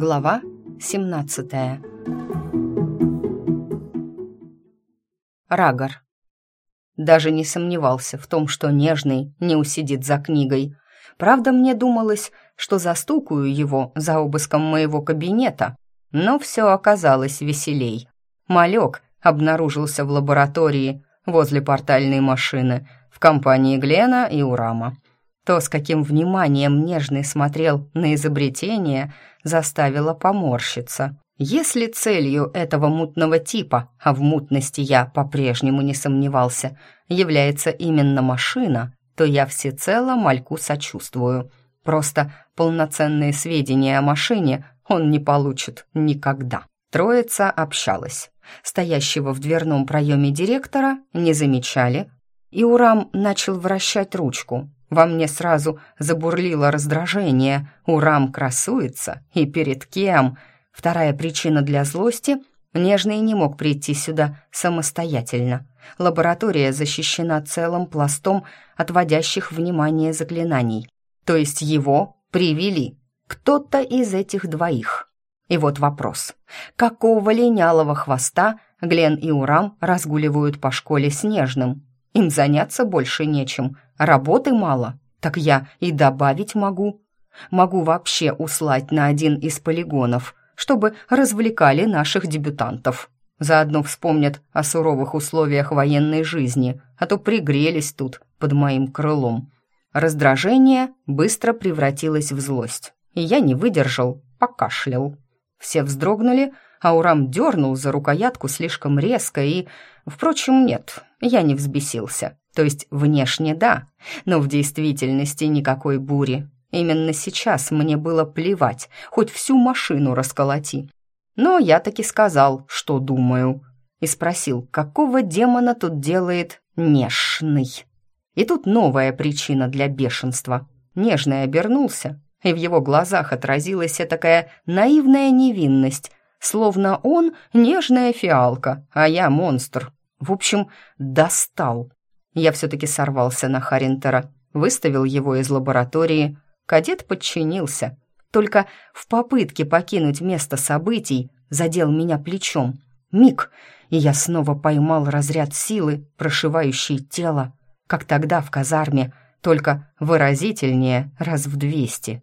Глава 17 Рагор. Даже не сомневался в том, что нежный не усидит за книгой. Правда, мне думалось, что застукаю его за обыском моего кабинета, но все оказалось веселей. Малек обнаружился в лаборатории возле портальной машины в компании Глена и Урама. То, с каким вниманием Нежный смотрел на изобретение, заставило поморщиться. Если целью этого мутного типа, а в мутности я по-прежнему не сомневался, является именно машина, то я всецело мальку сочувствую. Просто полноценные сведения о машине он не получит никогда. Троица общалась. Стоящего в дверном проеме директора не замечали, и Урам начал вращать ручку. Во мне сразу забурлило раздражение. Урам красуется, и перед кем? Вторая причина для злости — Нежный не мог прийти сюда самостоятельно. Лаборатория защищена целым пластом отводящих внимание заклинаний. То есть его привели кто-то из этих двоих. И вот вопрос. Какого линялого хвоста Глен и Урам разгуливают по школе снежным? Им заняться больше нечем, работы мало. Так я и добавить могу. Могу вообще услать на один из полигонов, чтобы развлекали наших дебютантов. Заодно вспомнят о суровых условиях военной жизни, а то пригрелись тут под моим крылом. Раздражение быстро превратилось в злость, и я не выдержал, покашлял. Все вздрогнули, а Урам дернул за рукоятку слишком резко и... Впрочем, нет, я не взбесился. То есть внешне да, но в действительности никакой бури. Именно сейчас мне было плевать, хоть всю машину расколоти. Но я таки сказал, что думаю, и спросил, какого демона тут делает Нежный. И тут новая причина для бешенства. Нежный обернулся, и в его глазах отразилась такая наивная невинность, словно он нежная фиалка, а я монстр. В общем, достал. Я все-таки сорвался на Харинтера, выставил его из лаборатории. Кадет подчинился. Только в попытке покинуть место событий задел меня плечом. Миг, и я снова поймал разряд силы, прошивающий тело, как тогда в казарме, только выразительнее раз в двести.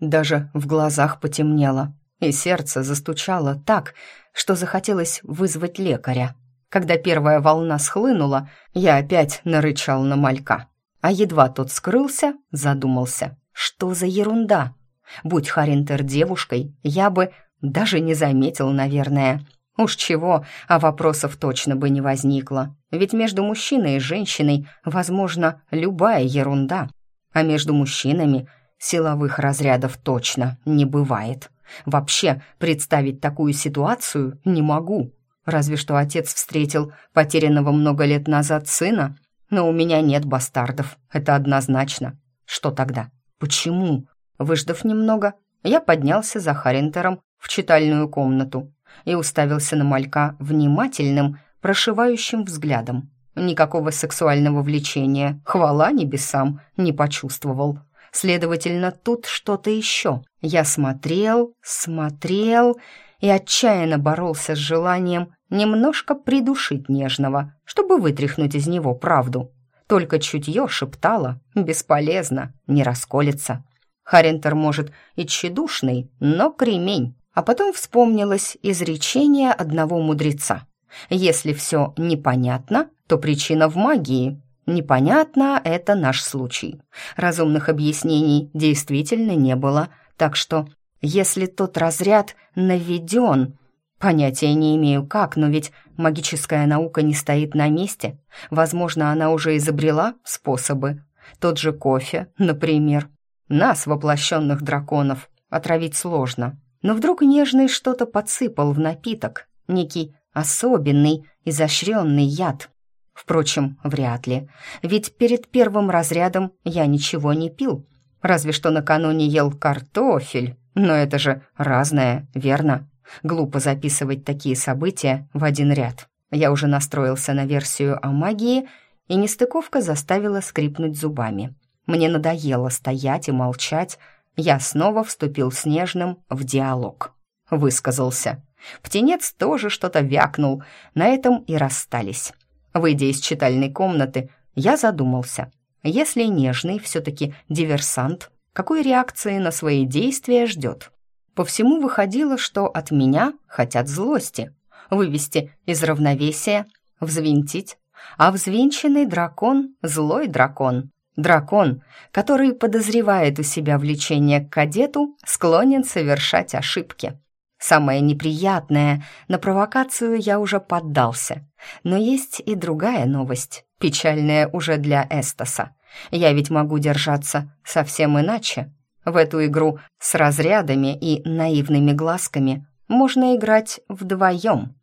Даже в глазах потемнело, и сердце застучало так, что захотелось вызвать лекаря. Когда первая волна схлынула, я опять нарычал на малька. А едва тот скрылся, задумался. Что за ерунда? Будь Харинтер девушкой, я бы даже не заметил, наверное. Уж чего, а вопросов точно бы не возникло. Ведь между мужчиной и женщиной возможно любая ерунда. А между мужчинами силовых разрядов точно не бывает. Вообще представить такую ситуацию не могу. Разве что отец встретил потерянного много лет назад сына, но у меня нет бастардов, это однозначно. Что тогда? Почему? Выждав немного, я поднялся за Харинтером в читальную комнату и уставился на малька внимательным, прошивающим взглядом. Никакого сексуального влечения, хвала небесам, не почувствовал. Следовательно, тут что-то еще. Я смотрел, смотрел и отчаянно боролся с желанием немножко придушить нежного, чтобы вытряхнуть из него правду. Только чутье шептало «бесполезно, не расколется». Харентер, может, и тщедушный, но кремень. А потом вспомнилось изречение одного мудреца. Если все непонятно, то причина в магии. Непонятно — это наш случай. Разумных объяснений действительно не было, так что если тот разряд наведен, Понятия не имею как, но ведь магическая наука не стоит на месте. Возможно, она уже изобрела способы. Тот же кофе, например. Нас, воплощенных драконов, отравить сложно. Но вдруг нежный что-то подсыпал в напиток. Некий особенный, изощренный яд. Впрочем, вряд ли. Ведь перед первым разрядом я ничего не пил. Разве что накануне ел картофель. Но это же разное, верно? Глупо записывать такие события в один ряд. Я уже настроился на версию о магии, и нестыковка заставила скрипнуть зубами. Мне надоело стоять и молчать. я снова вступил с Нежным в диалог. Высказался. Птенец тоже что-то вякнул, на этом и расстались. Выйдя из читальной комнаты, я задумался. Если Нежный все-таки диверсант, какой реакции на свои действия ждет? По всему выходило, что от меня хотят злости. Вывести из равновесия, взвинтить. А взвинченный дракон — злой дракон. Дракон, который подозревает у себя влечение к кадету, склонен совершать ошибки. Самое неприятное, на провокацию я уже поддался. Но есть и другая новость, печальная уже для Эстаса. Я ведь могу держаться совсем иначе. В эту игру с разрядами и наивными глазками можно играть вдвоем.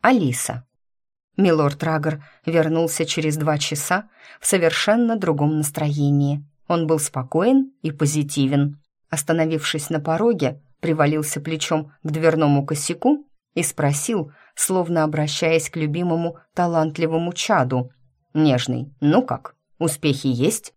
Алиса. Милорд Рагор вернулся через два часа в совершенно другом настроении. Он был спокоен и позитивен. Остановившись на пороге, привалился плечом к дверному косяку и спросил, словно обращаясь к любимому талантливому чаду. «Нежный, ну как, успехи есть?»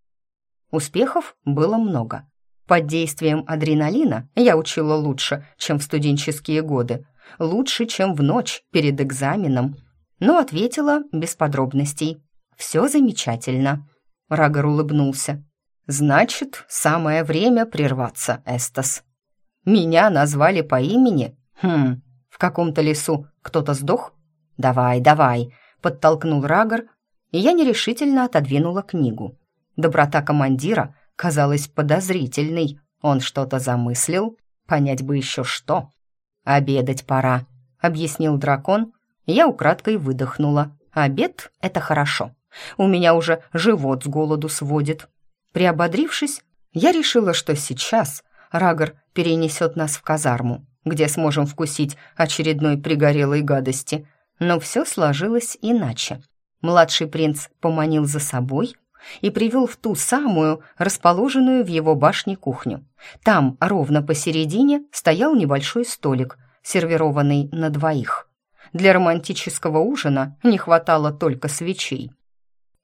Успехов было много. Под действием адреналина я учила лучше, чем в студенческие годы, лучше, чем в ночь перед экзаменом, но ответила без подробностей. «Все замечательно». Рагор улыбнулся. «Значит, самое время прерваться, Эстас. Меня назвали по имени? Хм, в каком-то лесу кто-то сдох? Давай, давай», — подтолкнул Рагор, и я нерешительно отодвинула книгу. Доброта командира казалась подозрительной. Он что-то замыслил, понять бы еще что. «Обедать пора», — объяснил дракон. Я украдкой выдохнула. «Обед — это хорошо. У меня уже живот с голоду сводит». Приободрившись, я решила, что сейчас Рагор перенесет нас в казарму, где сможем вкусить очередной пригорелой гадости. Но все сложилось иначе. Младший принц поманил за собой и привел в ту самую, расположенную в его башне кухню. Там, ровно посередине, стоял небольшой столик, сервированный на двоих. Для романтического ужина не хватало только свечей.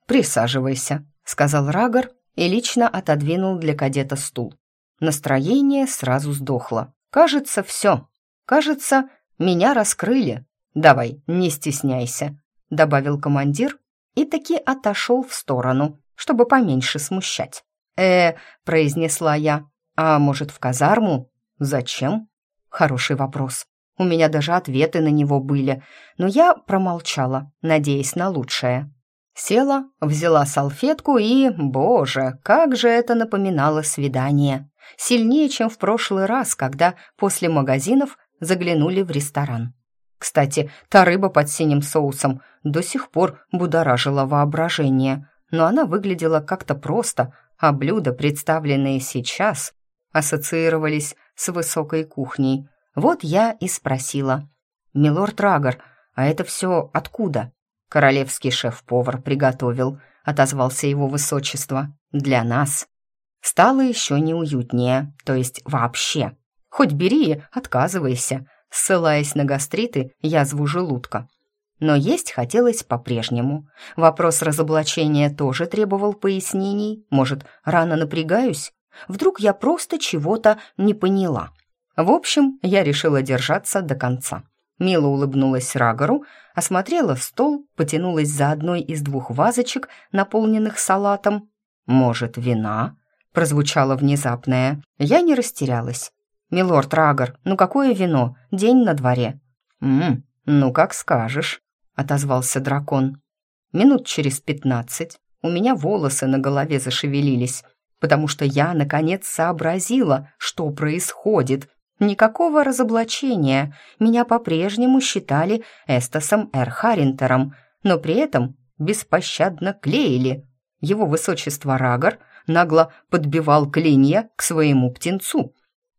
«Присаживайся», — сказал Рагор и лично отодвинул для кадета стул. Настроение сразу сдохло. «Кажется, все. Кажется, меня раскрыли. Давай, не стесняйся», — добавил командир и таки отошел в сторону, чтобы поменьше смущать. «Э, — произнесла я, — а может, в казарму? Зачем?» Хороший вопрос. У меня даже ответы на него были, но я промолчала, надеясь на лучшее. Села, взяла салфетку и, боже, как же это напоминало свидание. Сильнее, чем в прошлый раз, когда после магазинов заглянули в ресторан. Кстати, та рыба под синим соусом до сих пор будоражила воображение, но она выглядела как-то просто, а блюда, представленные сейчас, ассоциировались с высокой кухней. Вот я и спросила. «Милорд Рагор, а это все откуда?» Королевский шеф-повар приготовил, отозвался его высочество. Для нас. Стало еще неуютнее, то есть вообще. Хоть бери, отказывайся, ссылаясь на гастриты, язву желудка. Но есть хотелось по-прежнему. Вопрос разоблачения тоже требовал пояснений. Может, рано напрягаюсь? Вдруг я просто чего-то не поняла. В общем, я решила держаться до конца. Мила улыбнулась Рагору, осмотрела стол, потянулась за одной из двух вазочек, наполненных салатом. «Может, вина?» — прозвучало внезапное. Я не растерялась. «Милорд Рагор, ну какое вино? День на дворе». «М-м, ну как скажешь», — отозвался дракон. Минут через пятнадцать у меня волосы на голове зашевелились, потому что я, наконец, сообразила, что происходит, Никакого разоблачения. Меня по-прежнему считали Эстасом Эр Харинтером, но при этом беспощадно клеили. Его высочество Рагор нагло подбивал клинья к своему птенцу.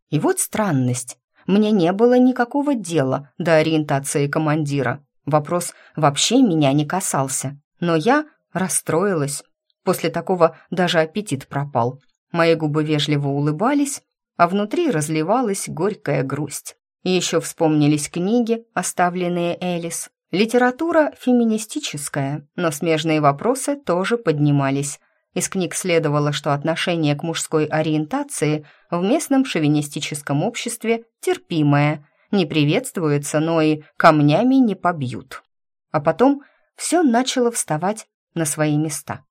И вот странность. Мне не было никакого дела до ориентации командира. Вопрос вообще меня не касался. Но я расстроилась. После такого даже аппетит пропал. Мои губы вежливо улыбались, а внутри разливалась горькая грусть. Еще вспомнились книги, оставленные Элис, Литература феминистическая, но смежные вопросы тоже поднимались. Из книг следовало, что отношение к мужской ориентации в местном шовинистическом обществе терпимое, не приветствуется, но и камнями не побьют. А потом все начало вставать на свои места.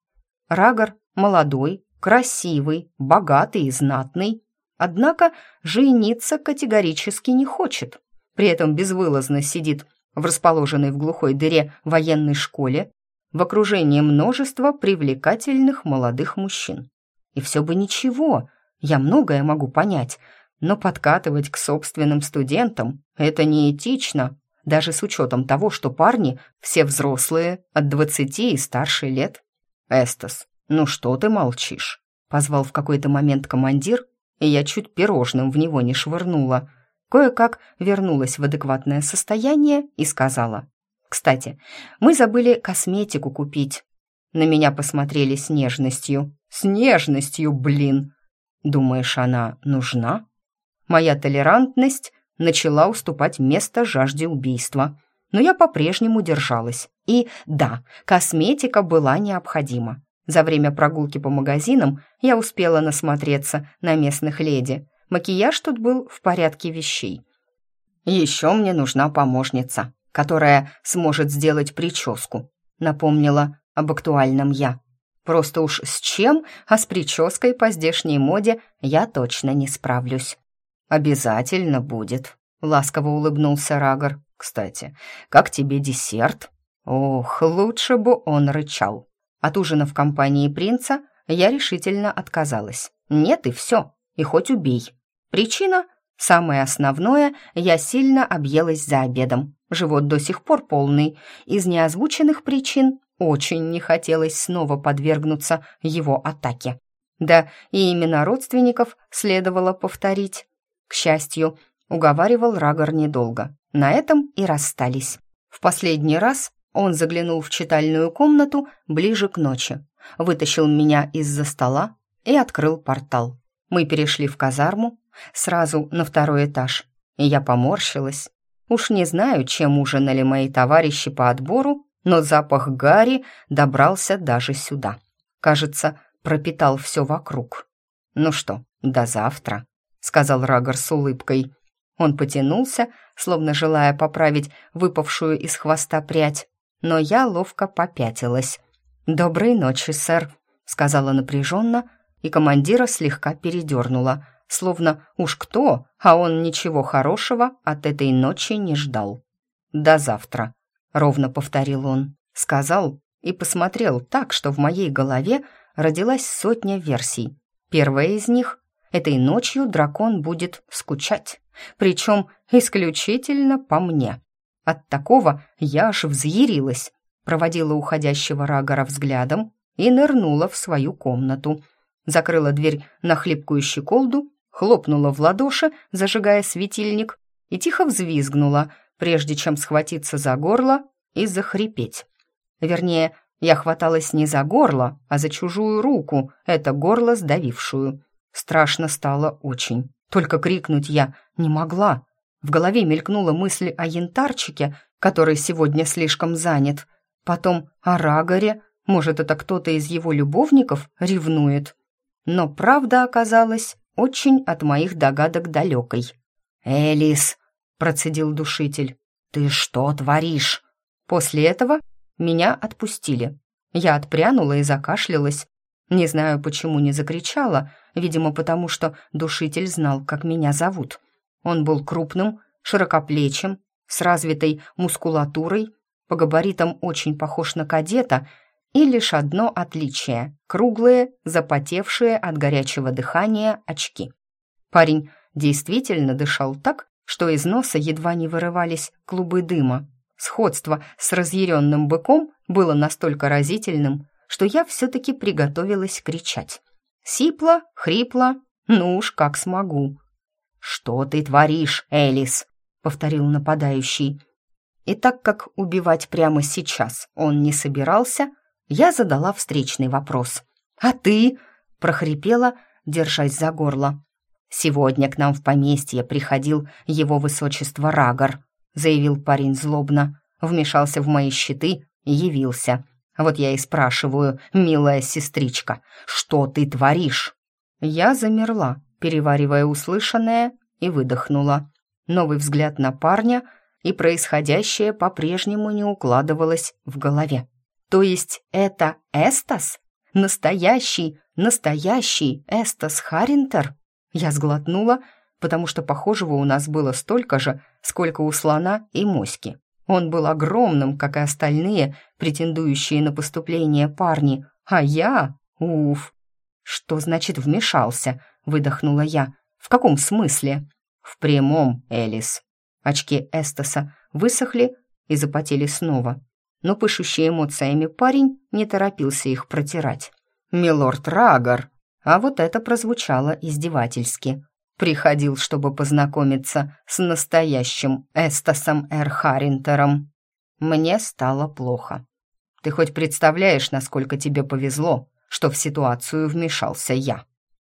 Рагор молодой, красивый, богатый и знатный, однако жениться категорически не хочет. При этом безвылазно сидит в расположенной в глухой дыре военной школе в окружении множества привлекательных молодых мужчин. И все бы ничего, я многое могу понять, но подкатывать к собственным студентам — это неэтично, даже с учетом того, что парни все взрослые, от двадцати и старше лет. «Эстас, ну что ты молчишь?» — позвал в какой-то момент командир, и я чуть пирожным в него не швырнула — Кое-как вернулась в адекватное состояние и сказала. «Кстати, мы забыли косметику купить». На меня посмотрели с нежностью. «С нежностью, блин!» «Думаешь, она нужна?» Моя толерантность начала уступать место жажде убийства. Но я по-прежнему держалась. И да, косметика была необходима. За время прогулки по магазинам я успела насмотреться на местных леди – Макияж тут был в порядке вещей. «Еще мне нужна помощница, которая сможет сделать прическу», напомнила об актуальном я. Просто уж с чем, а с прической по здешней моде я точно не справлюсь. «Обязательно будет», — ласково улыбнулся Рагор. «Кстати, как тебе десерт?» Ох, лучше бы он рычал. От ужина в компании принца я решительно отказалась. Нет и все, и хоть убей. Причина? Самое основное, я сильно объелась за обедом. Живот до сих пор полный. Из неозвученных причин очень не хотелось снова подвергнуться его атаке. Да, и имена родственников следовало повторить. К счастью, уговаривал Рагор недолго. На этом и расстались. В последний раз он заглянул в читальную комнату ближе к ночи, вытащил меня из-за стола и открыл портал. Мы перешли в казарму, сразу на второй этаж, и я поморщилась. Уж не знаю, чем ужинали мои товарищи по отбору, но запах гари добрался даже сюда. Кажется, пропитал все вокруг. «Ну что, до завтра», — сказал Рагор с улыбкой. Он потянулся, словно желая поправить выпавшую из хвоста прядь, но я ловко попятилась. «Доброй ночи, сэр», — сказала напряженно, и командира слегка передернула — словно уж кто, а он ничего хорошего от этой ночи не ждал. «До завтра», — ровно повторил он, сказал и посмотрел так, что в моей голове родилась сотня версий. Первая из них — этой ночью дракон будет скучать, причем исключительно по мне. От такого я аж взъярилась, проводила уходящего Рагора взглядом и нырнула в свою комнату. Закрыла дверь на хлипкую щеколду хлопнула в ладоши, зажигая светильник, и тихо взвизгнула, прежде чем схватиться за горло и захрипеть. Вернее, я хваталась не за горло, а за чужую руку, это горло сдавившую. Страшно стало очень. Только крикнуть я не могла. В голове мелькнула мысль о янтарчике, который сегодня слишком занят. Потом о Рагоре, может, это кто-то из его любовников ревнует. Но правда оказалась очень от моих догадок далекой. «Элис!» — процедил душитель. «Ты что творишь?» После этого меня отпустили. Я отпрянула и закашлялась. Не знаю, почему не закричала, видимо, потому что душитель знал, как меня зовут. Он был крупным, широкоплечим, с развитой мускулатурой, по габаритам очень похож на кадета — и лишь одно отличие — круглые, запотевшие от горячего дыхания очки. Парень действительно дышал так, что из носа едва не вырывались клубы дыма. Сходство с разъяренным быком было настолько разительным, что я все-таки приготовилась кричать. Сипла, хрипла, ну уж как смогу. «Что ты творишь, Элис?» — повторил нападающий. И так как убивать прямо сейчас он не собирался, я задала встречный вопрос. «А ты?» — прохрипела, держась за горло. «Сегодня к нам в поместье приходил его высочество Рагор», — заявил парень злобно. вмешался в мои щиты явился. Вот я и спрашиваю, милая сестричка, что ты творишь? Я замерла, переваривая услышанное, и выдохнула. Новый взгляд на парня, и происходящее по-прежнему не укладывалось в голове. То есть это Эстас? Настоящий, настоящий Эстас Харинтер? Я сглотнула, потому что похожего у нас было столько же, сколько у слона и моськи. Он был огромным, как и остальные, претендующие на поступление парни, а я... Уф! Что значит «вмешался»? — выдохнула я. «В каком смысле?» «В прямом, Элис». Очки Эстаса высохли и запотели снова, но пышущий эмоциями парень не торопился их протирать. «Милорд Рагор!» А вот это прозвучало издевательски приходил, чтобы познакомиться с настоящим Эстасом Эрхаринтером. Мне стало плохо. Ты хоть представляешь, насколько тебе повезло, что в ситуацию вмешался я?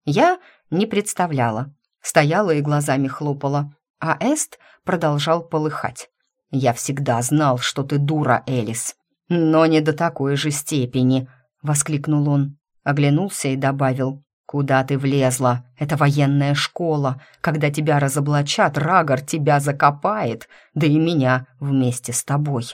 Я не представляла, стояла и глазами хлопала, а Эст продолжал полыхать. «Я всегда знал, что ты дура, Элис, но не до такой же степени», — воскликнул он, оглянулся и добавил. «Куда ты влезла? Это военная школа. Когда тебя разоблачат, Рагор тебя закопает, да и меня вместе с тобой».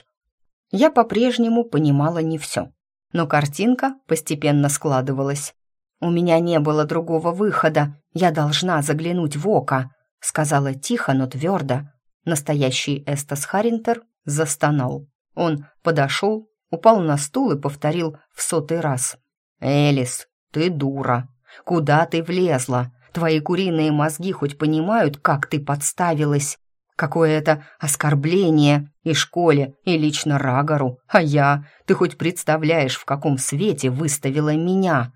Я по-прежнему понимала не все, но картинка постепенно складывалась. «У меня не было другого выхода. Я должна заглянуть в око», — сказала тихо, но твердо. Настоящий Эстас Харинтер застонал. Он подошел, упал на стул и повторил в сотый раз. «Элис, ты дура. Куда ты влезла? Твои куриные мозги хоть понимают, как ты подставилась? Какое это оскорбление и школе, и лично Рагору. А я, ты хоть представляешь, в каком свете выставила меня?»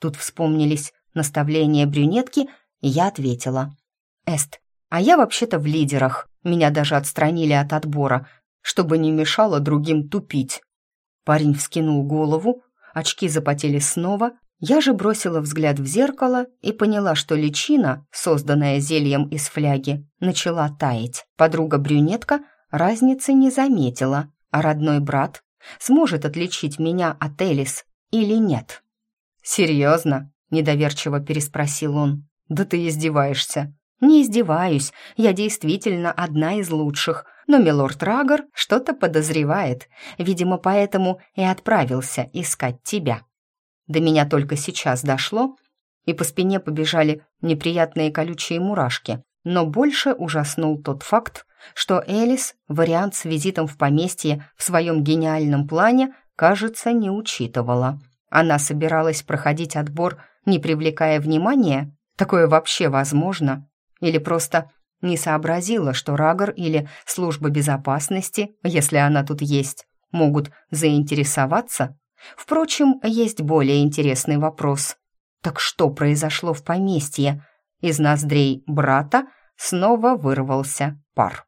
Тут вспомнились наставления брюнетки, и я ответила. «Эст, а я вообще-то в лидерах. Меня даже отстранили от отбора, чтобы не мешало другим тупить». Парень вскинул голову, очки запотели снова, я же бросила взгляд в зеркало и поняла, что личина, созданная зельем из фляги, начала таять. Подруга-брюнетка разницы не заметила, а родной брат сможет отличить меня от Элис или нет. «Серьезно?» — недоверчиво переспросил он. «Да ты издеваешься». «Не издеваюсь, я действительно одна из лучших, но милорд Рагор что-то подозревает, видимо, поэтому и отправился искать тебя». До меня только сейчас дошло, и по спине побежали неприятные колючие мурашки. Но больше ужаснул тот факт, что Элис вариант с визитом в поместье в своем гениальном плане, кажется, не учитывала. Она собиралась проходить отбор, не привлекая внимания? Такое вообще возможно? Или просто не сообразила, что Рагор или служба безопасности, если она тут есть, могут заинтересоваться Впрочем, есть более интересный вопрос. Так что произошло в поместье? Из ноздрей брата снова вырвался пар.